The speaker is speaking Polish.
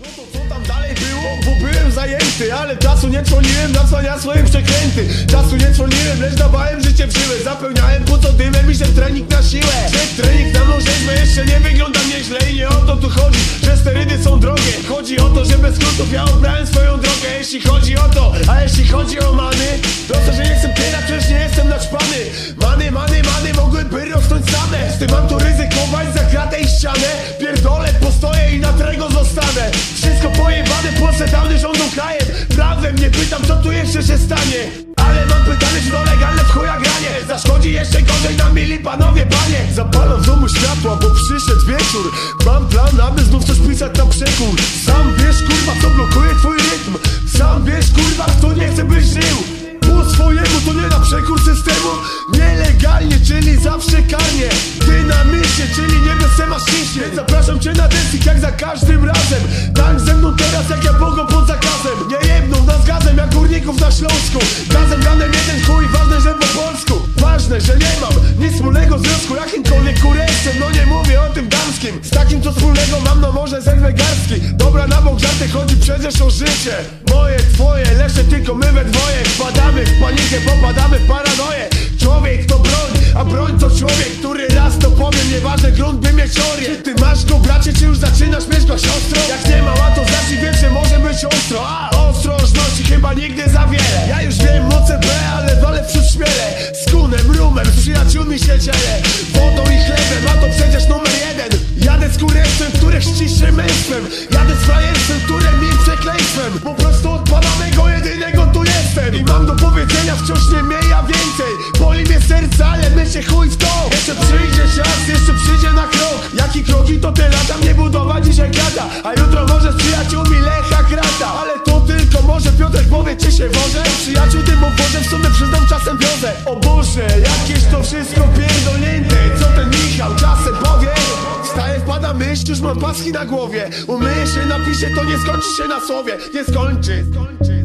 No to co tam dalej było? Bo byłem zajęty, ale czasu nie trwoniłem na cwania swoje przekręty. Czasu nie trwoniłem, lecz dawałem życie w żyły Zapełniałem płuco dymem i szedł trening na siłę. Szedł trening na mężczyznę, jeszcze nie wyglądam nieźle I nie o to tu chodzi, że sterydy są drogie. Chodzi o to, że bez skrótów ja obrałem swoją drogę. Jeśli chodzi o to, a jeśli chodzi o many Proszę, że nie jestem teraz, przecież nie jestem naćpany. Many, many, many mogłyby rosnąć same. Z tym mam tu się stanie. Ale mam pytanie, czy to legalne w chuja granie? Zaszkodzi jeszcze gorzej na mili panowie, panie. Zapalam w domu światła, bo przyszedł wieczór. Mam plan, aby znów coś pisać na przekór. Sam wiesz, kurwa, co blokuje twój rytm. Sam wiesz, kurwa, kto nie chce byś żył. Po swojemu to nie na przekór systemu. Nielegalnie, czyli zawsze karnie. Dynamicznie, czyli nie bez szczęście za każdym razem. Tak ze mną teraz jak ja Bogo pod zakazem. Nie jedną nas gazem jak górników na Śląsku. Gazem ganem jeden chuj, ważne, że po polsku. Ważne, że nie mam nic wspólnego związku jakimkolwiek kuresem No nie mówię o tym damskim zerwę garstki Dobra na bok żarty chodzi przecież o życie. Moje, twoje, lepsze tylko my we dwoje. Wpadamy w panikę, popadamy w paranoję. Człowiek to broń, a broń to człowiek Który raz to powiem, nieważne grunt by mieć Czy ty masz go bracie, czy już zaczynasz mieć go siostrą? Jak nie ma, to znaczy wiem, że może być ostro. A ostrożności chyba nigdy za wiele. Ja już wiem moce B, ale walę wśród śmiele. Z kunem, rumem, z przyjaciółmi się dzielę męstwem Jadę z frajerstwem, które mi przekleństwem. Po prostu od pana mego jedynego tu jestem. I mam do powiedzenia wciąż nie mniej, a więcej. Boli mnie serce, ale myślę chuj w to. Jeszcze przyjdzie czas, jeszcze przyjdzie na krok. Jaki kroki to te lata mnie budowa dzisiaj gada. A jutro może z przyjaciółmi Lecha Krata Ale to tylko może Piotrek powie czy się woże Przyjaciół tym obwozem w sumie przyznam czasem wiozę. O Boże, jakieś to wszystko pierdolnięte już mam paski na głowie. Umyję się, napiszę, to nie skończy się na słowie Nie skończy, skończy